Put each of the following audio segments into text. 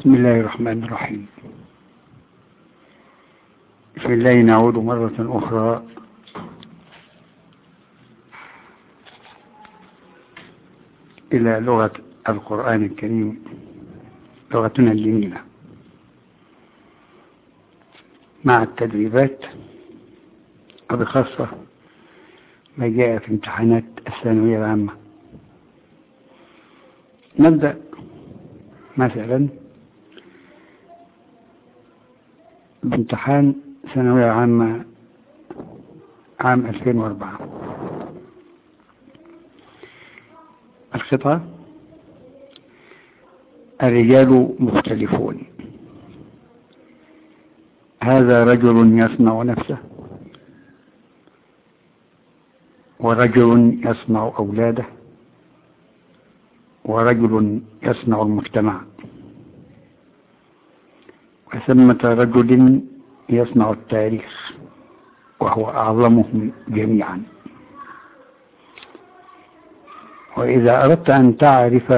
بسم الله الرحمن الرحيم. في الله نعود مرة أخرى. إلى لغة القرآن الكريم لغتنا الجميلة مع التدريبات وبخاصة ما جاء في امتحانات الثانوية العامة. نبدأ مثلا بامتحان ثانوية عامة عام 2004 الخطأ؟ الرجال مختلفون. هذا رجل يصنع نفسه. ورجل يصنع أولاده. ورجل يصنع المجتمع. وثمة رجل يصنع التاريخ وهو أعظمهم جميعا. وإذا أردت أن تعرف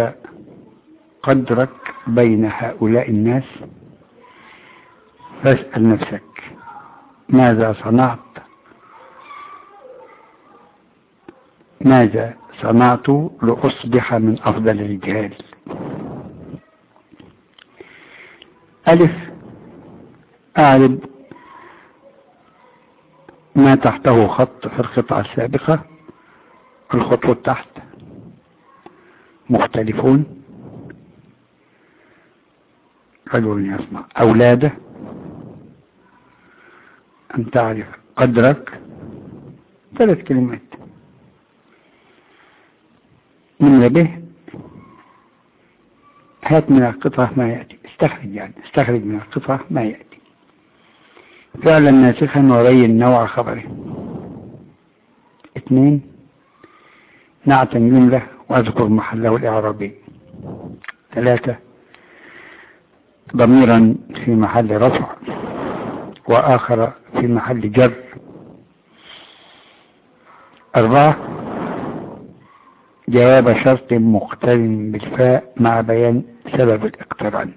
قدرك بين هؤلاء الناس فاسأل نفسك ماذا صنعت؟ ماذا صنعت لأصبح من أفضل الرجال؟ ألف أعرب ما تحته خط في القطعة السابقة الخطوة تحت. مختلفون. رجل يصنع أولادة. أن تعرف قدرك. ثلاث كلمات. من به. هات من القطعة ما يأتي. استخرج يعني استخرج من القطعة ما يأتي. فعلا ناسخا وبين نوع خبره. اثنين نعت جملة واذكر محله الإعرابي. ثلاثة ضميرا في محل رفع وآخر في محل جر. أربعة جواب شرط مقترن بالفاء مع بيان سبب الاقتران.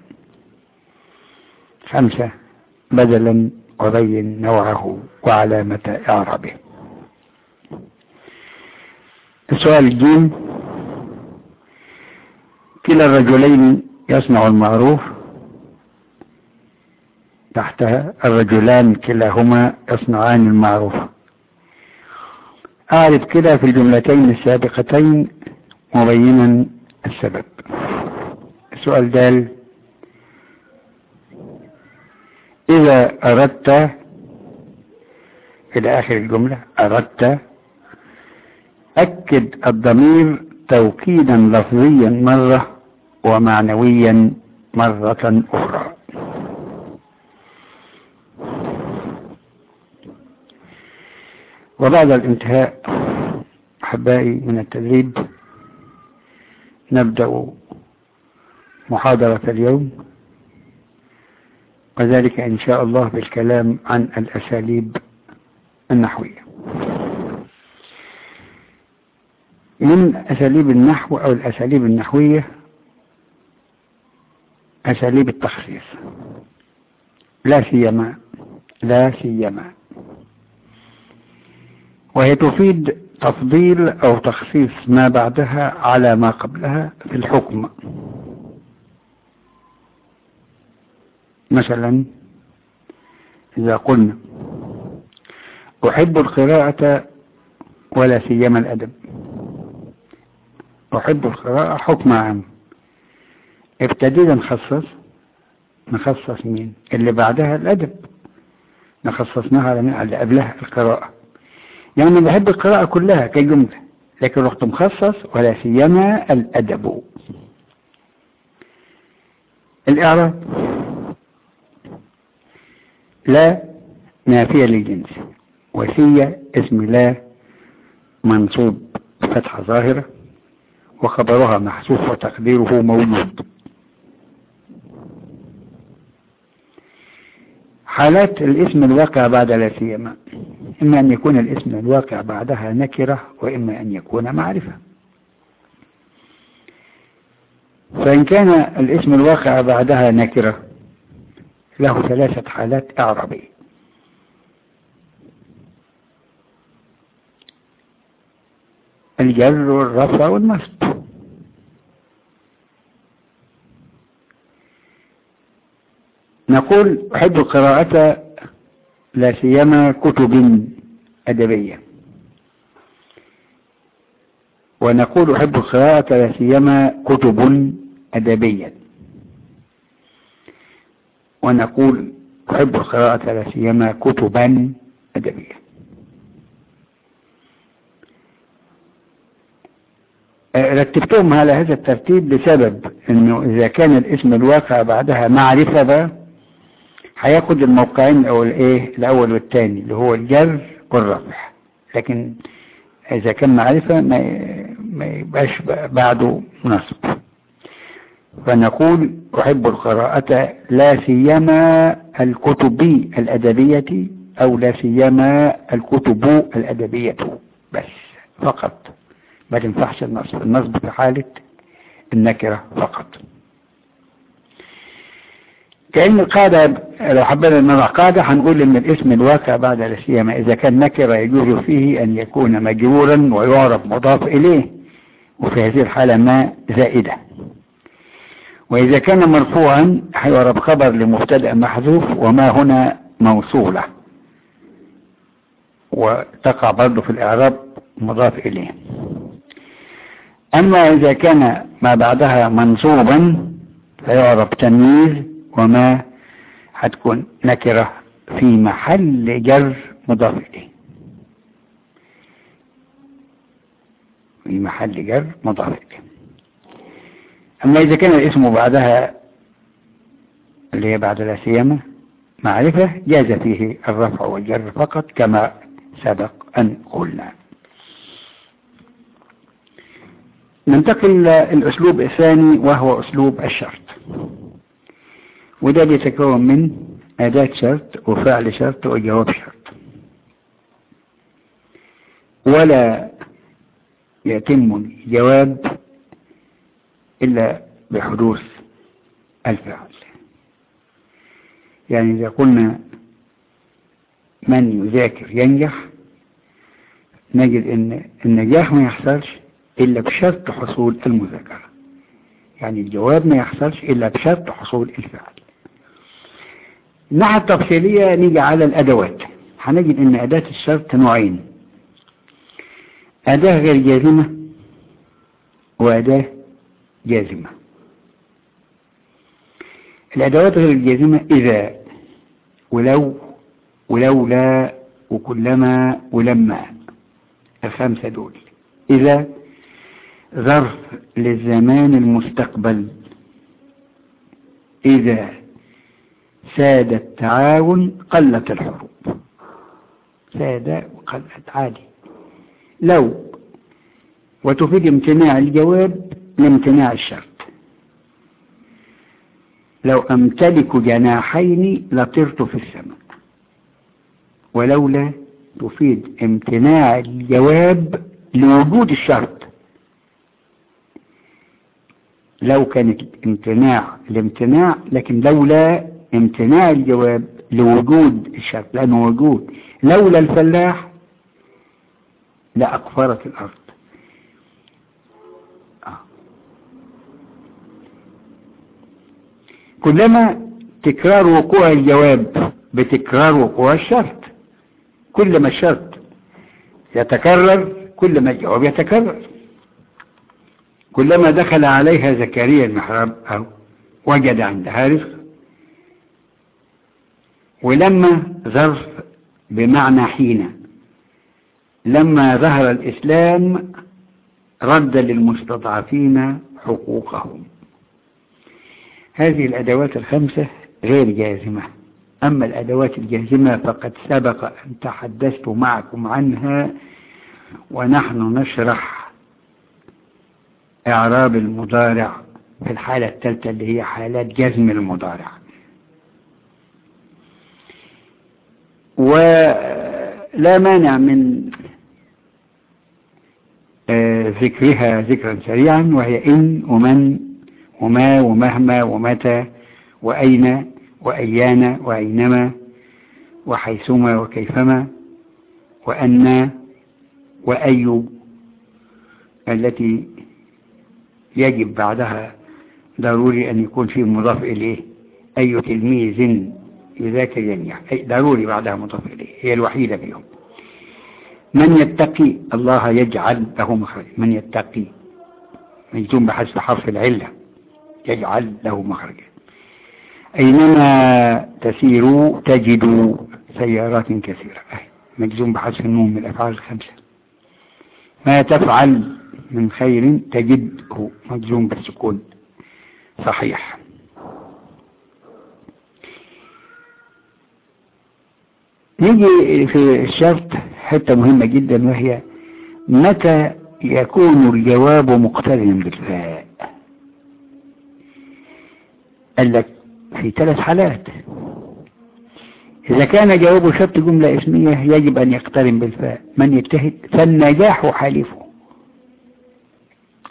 خمسة بدلا وبين نوعه وعلامة إعرابه. السؤال الجيم. كلا الرجلين يصنع المعروف تحتها الرجلان كلاهما يصنعان المعروف. أعرف كلا في الجملتين السابقتين مبينا السبب. السؤال دال إذا أردت إلى آخر الجملة أردت أكد الضمير توكيدا لفظيا مرة ومعنويا مرة أخرى. وبعد الانتهاء أحبائي من التدريب نبدأ محاضرة اليوم. وذلك إن شاء الله بالكلام عن الأساليب النحوية. من أساليب النحو أو الأساليب النحوية أساليب التخصيص. لا سيما لا سيما. وهي تفيد تفضيل أو تخصيص ما بعدها على ما قبلها في الحكم. مثلا إذا قلنا أحب القراءة ولا سيما الأدب. أحب القراءة حكم عام. ابتدينا نخصص. نخصص مين؟ اللي بعدها الأدب. نخصصناها اللي قبلها القراءة. يعني بحب القراءة كلها كجملة لكن رحت مخصص ولا سيما الأدب. الإعراب. لا نافية للجنس وسية اسم لا منصوب فتحة ظاهرة وخبرها محذوف وتقديره موجود. حالات الاسم الواقع بعد لا سيما إما أن يكون الاسم الواقع بعدها نكرة وإما أن يكون معرفة. فإن كان الاسم الواقع بعدها نكرة له ثلاثة حالات إعرابية. الجر والرفع والنصب نقول أحب القراءة لا سيما كتب أدبية. ونقول أحب القراءة لا سيما كتب أدبية. ونقول أحب القراءة لا سيما كتبا أدبية. رتبتهم على هذا الترتيب لسبب إنه إذا كان الاسم الواقع بعدها معرفة بقى هياخد الموقعين أو الإيه الأول والثاني اللي هو الجر والرفع. لكن إذا كان معرفة ما ما يبقاش بعده نصب فنقول أحب القراءة لا سيما الكتب الأدبية أو لا سيما الكتب الأدبية بس فقط. ما تنفعش النصب النصب في حالة النكرة فقط. كأن القاعدة لو حبينا نضع قاعدة هنقول إن الاسم الواقع بعد لا سيما. إذا كان نكرة يجوز فيه أن يكون مجرورا ويعرف مضاف إليه وفي هذه الحالة ما زائدة. وإذا كان مرفوعا هيعرف خبر لمبتدأ محذوف وما هنا موصولة. وتقع برضه في الإعراب مضاف إليه. أما إذا كان ما بعدها منصوبا فيعرف تمييز وما هتكون نكرة في محل جر مضاف إليه. في محل جر مضاف إليه. أما إذا كان الاسم بعدها اللي هي بعد لا سيما معرفة جاز فيه الرفع والجر فقط كما سبق أن قلنا. ننتقل للأسلوب الثاني وهو أسلوب الشرط. وده بيتكون من أداة شرط وفعل شرط وجواب شرط. ولا يتم الجواب إلا بحدوث الفعل. يعني إذا قلنا من يذاكر ينجح نجد أن النجاح ما يحصلش إلا بشرط حصول المذاكرة. يعني الجواب ما يحصلش إلا بشرط حصول الفعل. الناحية التفصيلية نيجي على الأدوات. هنجد أن أداة الشرط نوعين. أداة غير جازمة وأداة جازمة. الأدوات غير الجازمة إذا ولو ولولا وكلما ولما. الخمسة دول إذا ظرف للزمان المستقبل. إذا ساد التعاون قلت الحروب. ساد وقلت عادي. لو وتفيد امتناع الجواب لامتناع الشرط. لو أمتلك جناحين لطرت في السماء ولولا تفيد امتناع الجواب لوجود الشرط. لو كانت امتناع الامتناع لكن لولا امتناع الجواب لوجود الشرط لأنه وجود لولا الفلاح لأقفرت الأرض آه. كلما تكرار وقوع الجواب بتكرار وقوع الشرط. كل ما الشرط يتكرر كل ما الجواب يتكرر. كلما دخل عليها زكريا المحراب أو وجد عندها رزق. ولما ظرف بمعنى حين. لما ظهر الإسلام رد للمستضعفين حقوقهم. هذه الأدوات الخمسة غير جازمة. أما الأدوات الجازمة فقد سبق أن تحدثت معكم عنها ونحن نشرح إعراب المضارع في الحالة الثالثة اللي هي حالات جزم المضارع. ولا مانع من ذكرها ذكرا سريعا وهي إن ومن وما ومهما ومتى وأين وأيان وأينما وحيثما وكيفما وأن وأي التي يجب بعدها ضروري أن يكون فيه مضاف إليه أي تلميذ يذاكر أي ضروري بعدها مضاف إليه. هي الوحيدة فيهم من يتقي الله يجعل له مخرج من يتقي. مجزوم بحذف حرف العلة. يجعل له مخرجا. أينما تسيروا تجدوا سيارات كثيرة. مجزوم بحذف النون من الأفعال الخمسة. ما تفعل من خير تجده. مجزوم بالسكون. صحيح. نيجي في الشرط حتة مهمة جدا وهي متى يكون الجواب مقترنا بالفاء؟ قال لك في ثلاث حالات. إذا كان جواب شرط جملة اسمية يجب أن يقترن بالفاء. من يجتهد؟ فالنجاح حالفه.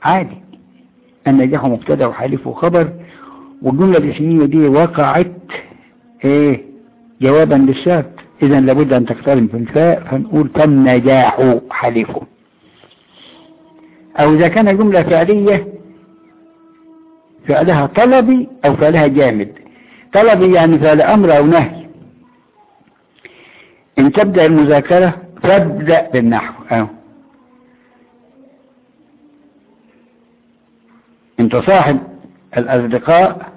عادي. النجاح مبتدأ وحالفه خبر. والجملة الاسمية دي وقعت إيه؟ جوابا للشرط اذا لابد أن تقترن بالفاء فنقول فالنجاح حالفه. أو إذا كان جملة فعلية فعلها طلبي أو فعلها جامد. طلبي يعني فعل أمر أو نهي. إن تبدأ المذاكرة فابدأ بالنحو. أو إن تصاحب الأصدقاء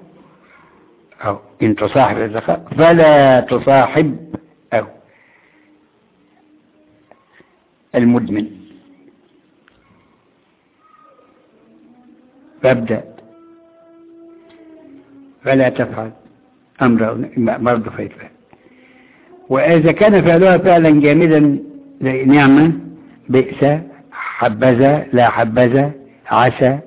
أو إن تصاحب الأصدقاء فلا تصاحب. أو المدمن. فابدأ. فلا تفعل أمر برضه فيتفعل وإذا كان فعلها فعلا جامدا نعمة بئس حبذا لا حبذا عسى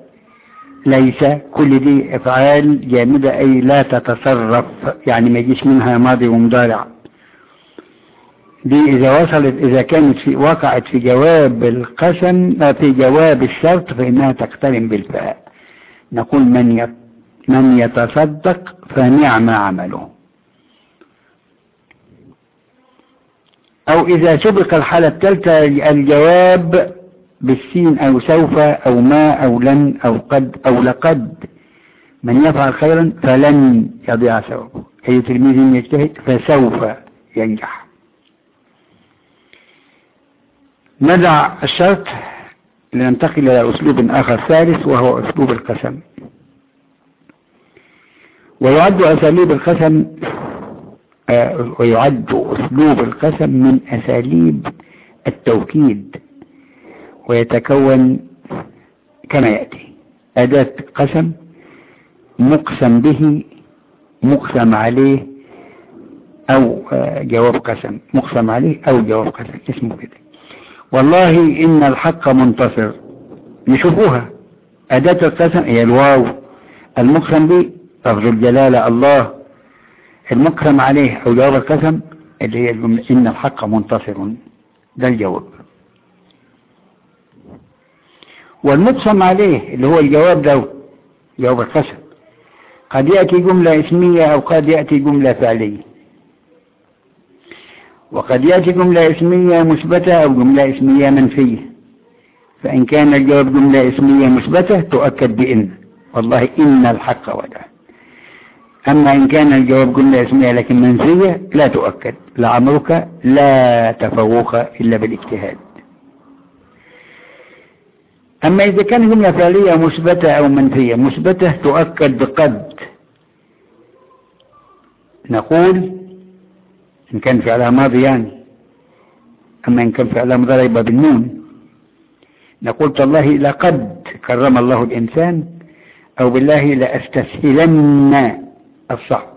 ليس كل دي أفعال جامدة أي لا تتصرف يعني ما يجيش منها ماضي ومضارع. دي إذا وصلت إذا كانت في وقعت في جواب القسم في جواب الشرط فإنها تقترن بالفاء نقول من من يتصدق فنعم عمله. أو إذا سبق الحالة الثالثة الجواب بالسين أو سوف أو ما أو لن أو قد أو لقد. من يفعل خيرا فلن يضيع ثوابه. أي تلميذ يجتهد فسوف ينجح. ندع الشرط لننتقل إلى أسلوب آخر ثالث وهو أسلوب القسم. ويعد أساليب القسم آه ويعد أسلوب القسم من أساليب التوكيد ويتكون كما يأتي. أداة قسم مقسم به مقسم عليه أو جواب قسم مقسم عليه أو جواب قسم اسمه كده. والله إن الحق منتصر. نشوفوها أداة القسم هي الواو. المقسم به لفظ الجلالة الله المقسم عليه جواب القسم اللي هي الجملة إن الحق منتصر. ده الجواب. والمقسم عليه اللي هو الجواب ده جواب القسم. قد يأتي جملة اسمية أو قد يأتي جملة فعلية. وقد يأتي جملة اسمية مثبتة أو جملة اسمية منفية. فإن كان الجواب جملة اسمية مثبتة تؤكد بإن. والله إن الحق وده أما إن كان الجواب جملة اسمية لكن منفية لا تؤكد. لعمرك لا تفوق إلا بالاجتهاد. أما إذا كان جملة فعلية مثبتة أو منفية مثبتة تؤكد بقد نقول إن كان فعلها ماضي يعني. أما إن كان فعلها مضارع بالنون. نقول تالله لقد كرم الله الإنسان أو بالله لأستسهلن الصعب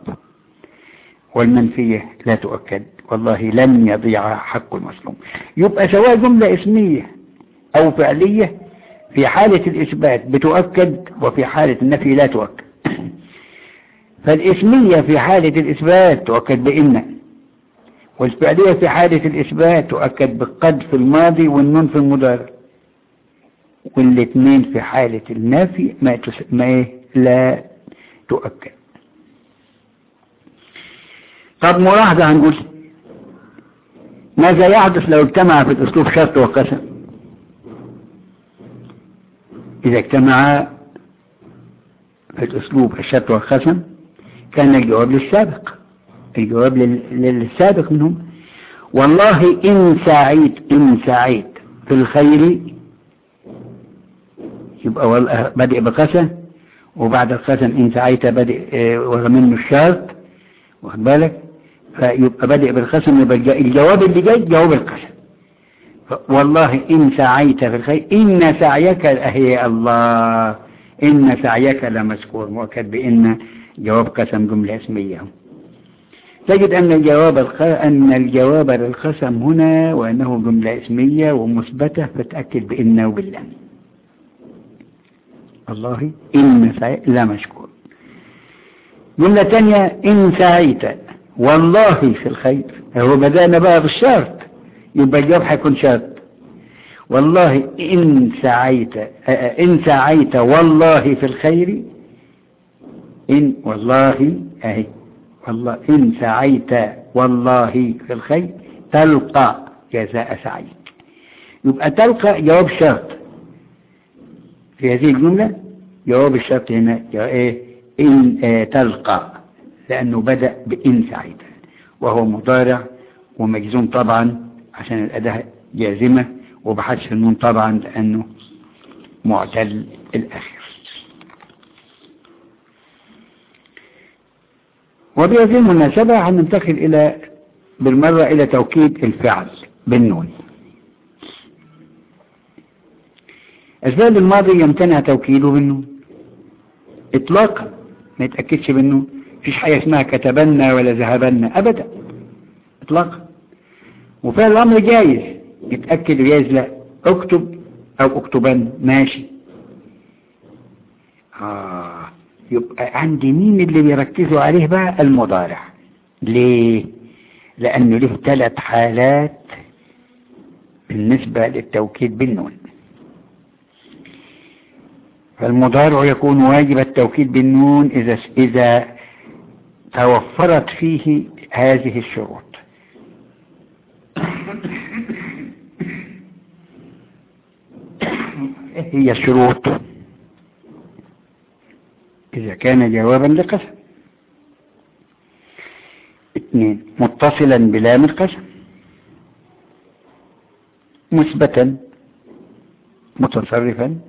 والمنفية لا تؤكد والله لن يضيع حق المظلوم يبقى سواء جملة اسمية أو فعلية في حالة الإثبات بتؤكد وفي حالة النفي لا تؤكد فالإسمية في حالة الإثبات تؤكد بإن والفعلية في حالة الإثبات تؤكد بالقد في الماضي والنون في المضارع والاثنين في حالة النفي ما. ما إيه؟ لا تؤكد طب ملاحظة هنقول. ماذا يحدث لو اجتمع في الأسلوب شرط وقسم؟ إذا اجتمع في الأسلوب الشرط والقسم كان الجواب للسابق. الجواب للسابق منهم والله إن سعيت إن سعيت في الخير يبقى بدء بقسم وبعد القسم إن سعيت بدء ومنه الشرط. واخد بالك؟ فيبقى بدء بالقسم يبقى الجواب اللي جاي جواب القسم والله إن سعيت في الخير إن سعيك هي الله إن سعيك لمذكور مؤكد بإن جواب قسم جملة اسمية. تجد أن الجواب. أن الجواب للقسم هنا وأنه جملة اسمية ومثبتة فتأكد بإن وبالله الله إن سعي... لا مشكور جملة ثانية إن سعيت. والله في الخير. هو بدأنا بقى بالشرط يبقى الجواب هيكون شرط. والله إن سعيت إن سعيت والله في الخير إن والله أهي والله إن سعيت والله في الخير تلقى جزاء سعيك. يبقى تلقى جواب شرط. في هذه الجملة جواب الشرط هنا إيه؟ إن آه تلقى. لأنه بدأ بإن سعيت وهو مضارع ومجزوم طبعا عشان الأداة جازمة وبحذف النون طبعا لأنه معتل الآخر. وبهذه المناسبة هننتقل إلى بالمرة إلى توكيد الفعل بالنون. الفعل الماضي يمتنع توكيده بالنون. إطلاقا ما يتأكدش بالنون. مفيش حاجة اسمها كتبنا ولا ذهبنا أبدا إطلاقا. وفعل الأمر جايز. يتأكد جايز لا اكتب أو اكتبن ماشي. آه يبقى عندي مين اللي بيركزوا عليه بقى؟ المضارع. ليه؟ لأنه له ثلاث حالات بالنسبة للتوكيد بالنون. فالمضارع يكون واجب التوكيد بالنون إذا إذا توفرت فيه هذه الشروط. هي الشروط. إذا كان جوابا لقسم. اثنين متصلا بلام القسم مثبتا متصرفا.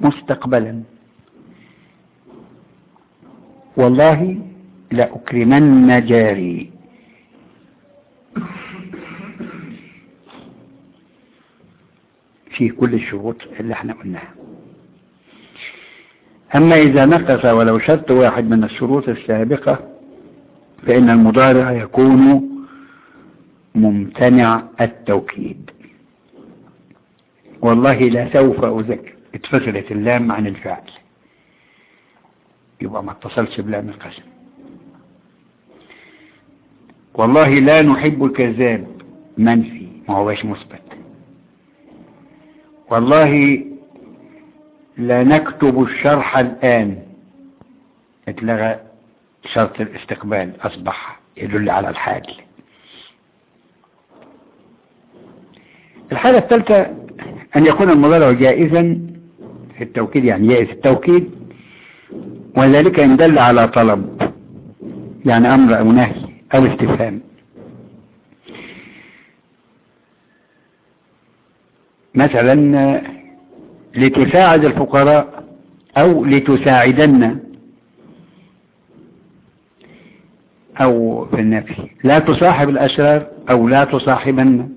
مستقبلا. والله لأكرمن جاري. في كل الشروط اللي إحنا قلناها. أما إذا نقص ولو شرط واحد من الشروط السابقة فإن المضارع يكون ممتنع التوكيد. والله لا سوف أذكر اتفصلت اللام عن الفعل. يبقى ما اتصلش بلام القسم والله لا نحب الكذاب منفي ما هوش مثبت. والله لا نكتب الشرح الآن. اتلغى شرط الاستقبال أصبح يدل على الحال الحالة الثالثة أن يكون المضارع جائزا في التوكيد يعني جائز التوكيد. وذلك إن دل على طلب يعني أمر أو نهي أو استفهام. مثلا لتساعد الفقراء أو لتساعدن أو في النفي لا تصاحب الأشرار أو لا تصاحبن.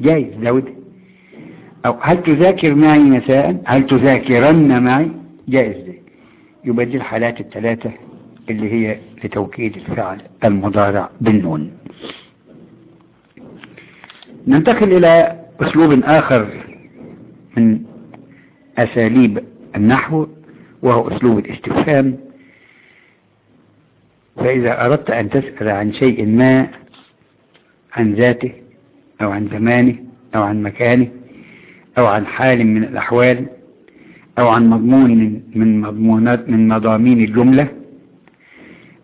جايز داود. أو هل تذاكر معي مساء؟ هل تذاكرن معي؟ جائز دي الحالات الثلاثة اللي هي لتوكيد الفعل المضارع بالنون. ننتقل إلى أسلوب آخر من أساليب النحو وهو أسلوب الاستفهام. فإذا أردت أن تسأل عن شيء ما عن ذاته أو عن زمانه أو عن مكانه أو عن حال من الأحوال أو عن مضمون من مضمونات من مضامين الجملة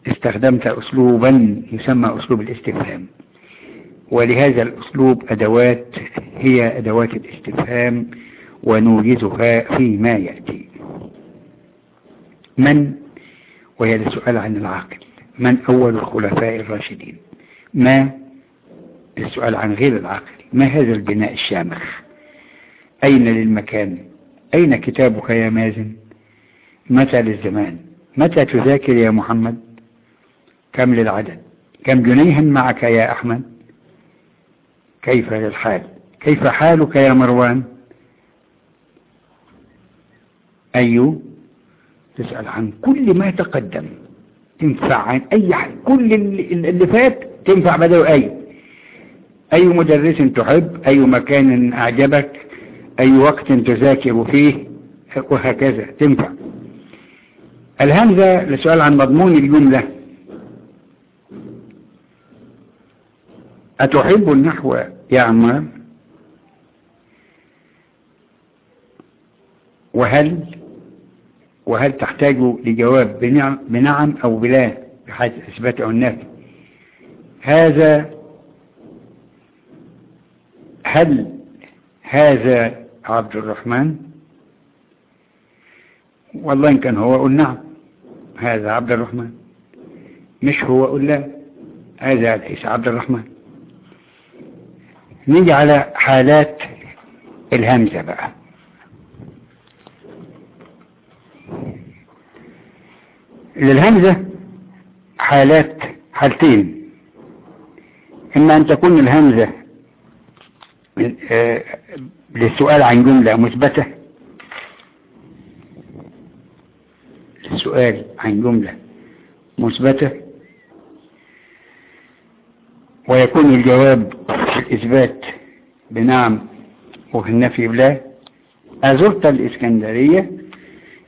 استخدمت أسلوبا يسمى أسلوب الاستفهام. ولهذا الأسلوب أدوات هي أدوات الاستفهام ونوجزها فيما يأتي. من؟ وهي السؤال عن العاقل. من أول الخلفاء الراشدين؟ ما؟ السؤال عن غير العاقل. ما هذا البناء الشامخ؟ أين للمكان؟ أين كتابك يا مازن؟ متى للزمان؟ متى تذاكر يا محمد؟ كم للعدد؟ كم جنيها معك يا أحمد؟ كيف الحال كيف حالك يا مروان؟ أي تسأل عن كل ما تقدم. تنفع عن أي حاجة كل اللي فات تنفع بدل أي أي مدرس تحب؟ أي مكان أعجبك؟ أي وقت تذاكر فيه وهكذا. تنفع. الهمزة لسؤال عن مضمون الجملة. أتحب النحو يا عمار؟ وهل وهل تحتاج لجواب بنعم أو بلا بحيث إثبات أو النفي؟ هذا هل هذا عبد الرحمن؟ والله إن كان هو قل نعم هذا عبد الرحمن. مش هو قل لا هذا ليس عبد الرحمن. نيجي على حالات الهمزة بقى. للهمزة حالات حالتين. إما أن تكون الهمزة للسؤال عن جملة مثبتة. السؤال عن جملة مثبتة. ويكون الجواب في الإثبات بنعم وفي النفي بلا. أزرت الإسكندرية.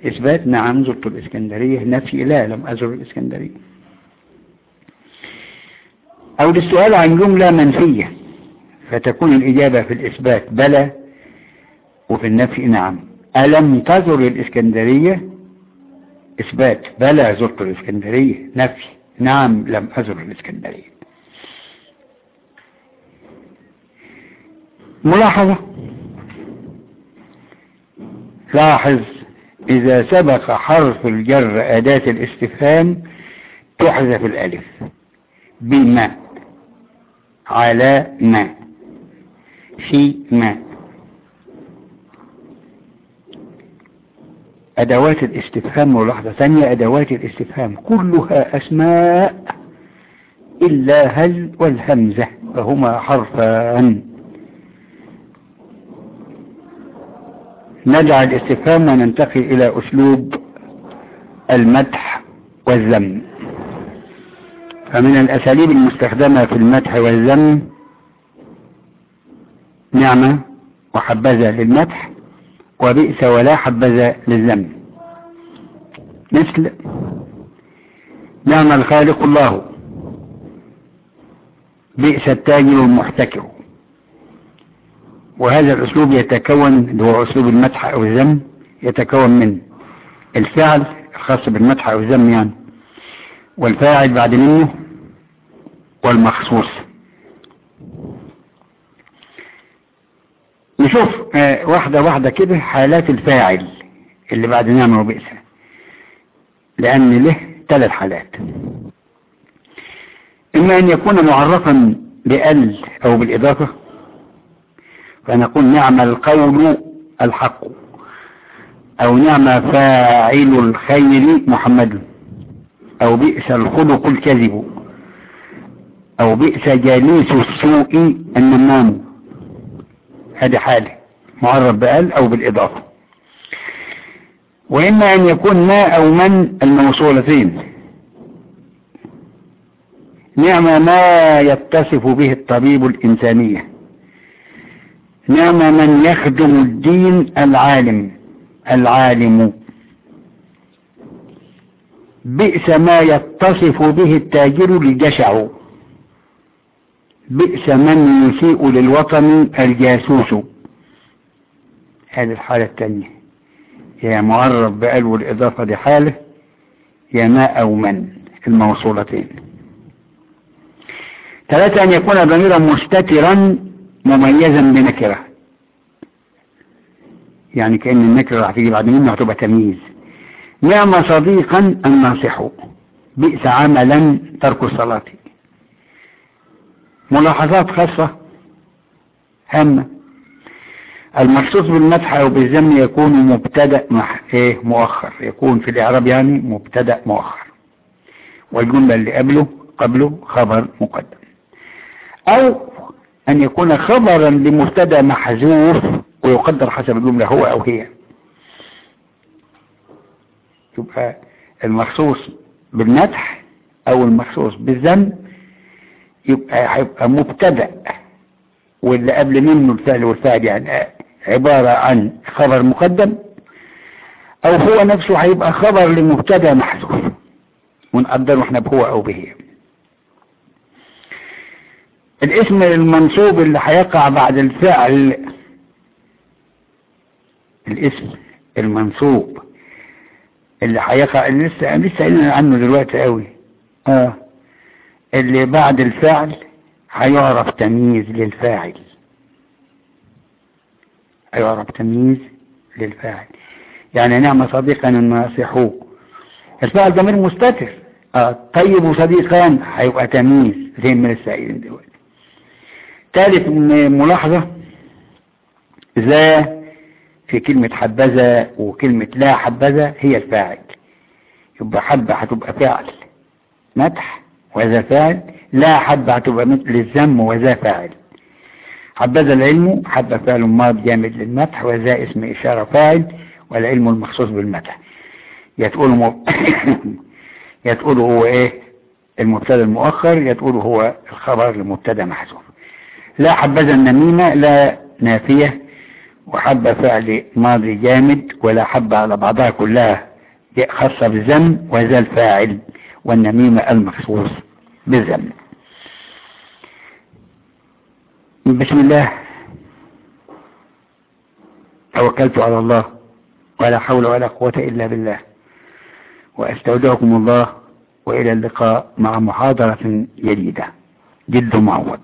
إثبات نعم زرت الإسكندرية. نفي لا لم أزر الإسكندرية. أو للسؤال عن جملة منفية فتكون الإجابة في الإثبات بلى وفي النفي نعم. ألم تزر الإسكندرية؟ إثبات. بلى زرت الإسكندرية. نفي. نعم لم أزر الإسكندرية. ملاحظة؟ لاحظ إذا سبق حرف الجر أداة الاستفهام تحذف الألف بما على ما. في ما. أدوات الاستفهام ملاحظة ثانية أدوات الاستفهام كلها أسماء إلا هل والهمزة فهما حرفان. ندع الاستفهام وننتقل إلى أسلوب المدح والذم. فمن الأساليب المستخدمة في المدح والذم نعمة وحبذا للمدح. وبئس ولا حبذا للذم مثل نعم الخالق الله. بئس التاجر المحتكر. وهذا الأسلوب يتكون هو أسلوب المدح أو الذم يتكون من الفعل الخاص بالمدح أو الذم يعني والفاعل بعد منه والمخصوص. نشوف آه واحدة واحدة كده حالات الفاعل اللي بعد نعمة وبئس لأن له ثلاث حالات. إما أن يكون معرفا بأل أو بالإضافة فنقول نعم القول الحق أو نعم فاعل الخير محمد أو بئس الخلق الكذب أو بئس جليس السوء النمام. هذه حالة معرف بأل أو بالإضافة. وإما أن يكون ما أو من الموصولتين. نعم ما يتصف به الطبيب الإنسانية. نعم من يخدم الدين العالم العالم. بئس ما يتصف به التاجر الجشع بئس من يسيء للوطن الجاسوس. هذه الحالة الثانية يا معرف بقال والإضافة دي حاله يا ما أو من الموصولتين. ثلاثة أن يكون ضميرا مستترا مميزا بنكرة. يعني كأن النكرة راح تيجي بعد منه هتبقى تمييز. نعم صديقا الناصح بئس عملا ترك الصلاة. ملاحظات خاصة هامة. المخصوص بالمدح أو بالذم يكون مبتدأ مح... إيه مؤخر. يكون في الإعراب يعني مبتدأ مؤخر. والجملة اللي قبله قبله خبر مقدم. أو أن يكون خبرا لمبتدأ محذوف ويقدر حسب الجملة هو أو هي. يبقى المخصوص بالمدح أو المخصوص بالذم يبقى هيبقى مبتدأ. واللي قبل منه الفعل والفاعل يعني عبارة عن خبر مقدم أو هو نفسه هيبقى خبر لمبتدأ محذوف ونقدره إحنا بهو أو به. الاسم المنصوب اللي هيقع بعد الفعل الاسم المنصوب اللي هيقع لسه لسه قلنا عنه دلوقتي قوي. آه. اللي بعد الفعل هيعرف تمييز للفاعل. هيعرف تمييز للفاعل. يعني نعم صديقا الناصح. الفاعل ضمير مستتر. آه طيب وصديقان هيبقى تمييز. زي من السائلين دلوقتي ثالث ملاحظة. ذا في كلمة حبذا وكلمة لا حبذا هي الفاعل. يبقى حبة هتبقى فعل. مدح. وذا فاعل لا حبة هتبقى مثل الذم وذا فاعل. حبذا العلم حبة فعل ماض جامد للمدح وذا اسم إشارة فاعل والعلم المخصوص بالمدح. يتقول م... يتقول هو إيه؟ المبتدأ المؤخر يتقول هو الخبر المبتدأ محذوف. لا حبذا النميمة لا نافية وحب فعل ماضي جامد ولا حب على بعضها كلها خاصة بالذم وذا الفاعل والنميمة المخصوص. بالذم بسم الله. توكلت على الله ولا حول ولا قوة إلا بالله. وأستودعكم الله وإلى اللقاء مع محاضرة جديدة. جد معود.